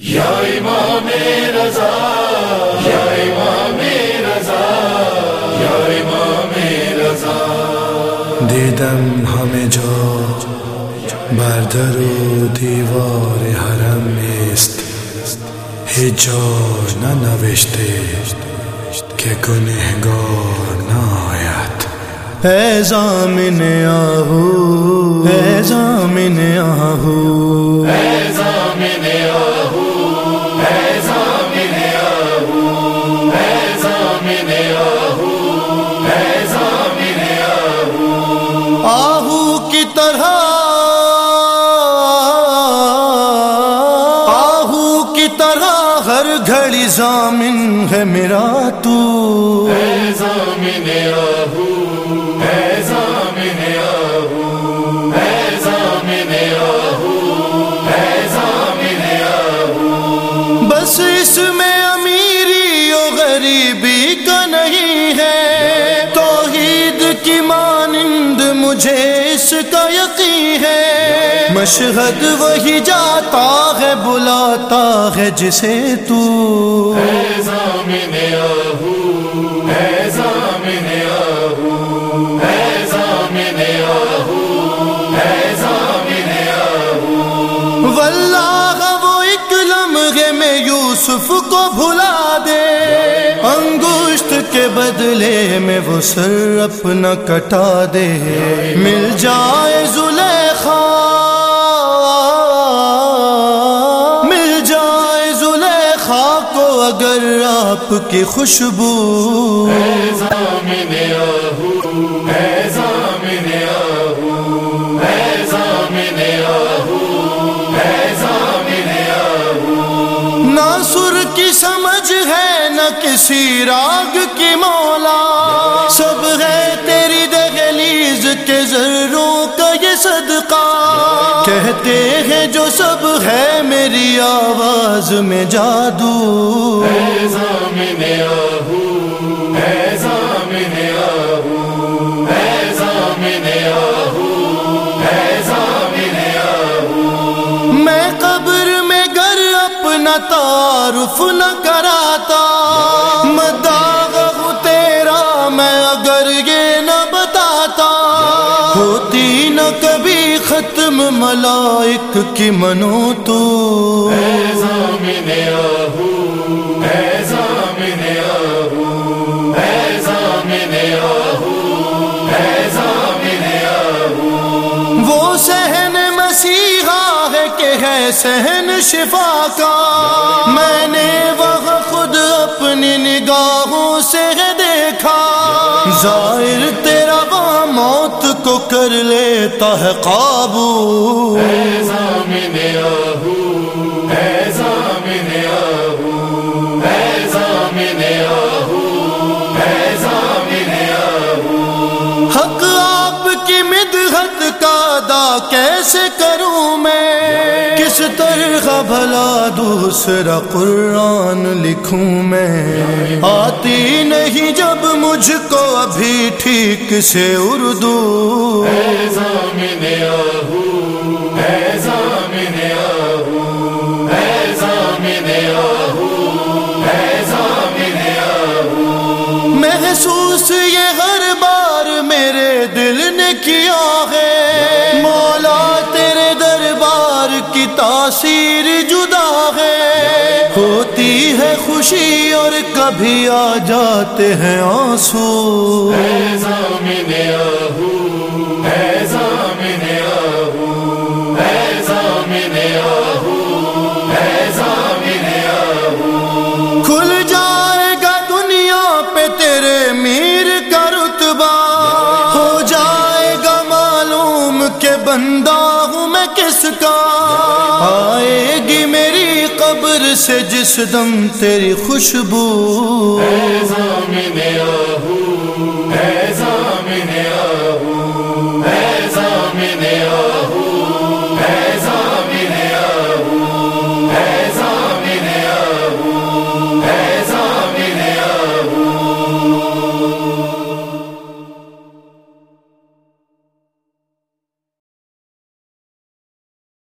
یا امام رضا، یا امام رضا، یا امام رضا۔ دیدم همه جا بر در و دیوار حرم است هیچ جا ننوشته که گنهگار ناید اے زامن آہو اے زامن آہو ہر گھڑی زامن ہے میرا تو۔ اے زامن آہو اے زامن آہو اے زامن آہو اے زامن آہو۔ بس اس میں امیری و غریبی کا نہیں ہے۔ توحید کی مانند مجھے اس کا یقین ہے۔ مشہد وہی جاتا ہے بلاتا ہے جسے تو۔ اے زامن آہو اے زامن آہو اے زامن آہو اے زامن آہو۔ واللہ وہ ایک لمحے میں یوسف کو بھلا دے۔ انگوشت کے بدلے میں وہ سر اپنا کٹا دے۔ مل جائے آپ کی خوشبو آہو کی سمجھ ہے نہ کسی راگ کی مولا سب ہے تیری دہلیز کے ذروں کا یہ صدقہ کہتے ہیں جو سب ہے میری آواز میں جادو اپنا تعارف نہ کراتا۔ مداغ تیرا میں اگر یہ نہ بتاتا۔ ہوتی نہ کبھی ختم ملائک کی منو تو۔ وہ سہن مسیحا ہے سہن شفا کا۔ میں نے وہاں خود اپنی نگاہوں سے ہے دیکھا۔ ظاہر تیرا وہاں موت کو کر لیتا ہے قابو۔ حق آپ کی مدحت کا ادا کیسے کروں میں؟ کس طرح بھلا دوسرا قرآن لکھوں میں؟ آتی نہیں جب مجھ کو ابھی ٹھیک سے اردو۔ خوشی اور کبھی آ جاتے ہیں آنسو۔ کھل جائے گا دنیا پہ تیرے میر کا رتبہ۔ ہو جائے گا معلوم کہ بندہ ہوں میں کس کا۔ آئے گی قبر سے جس دم تیری خوشبو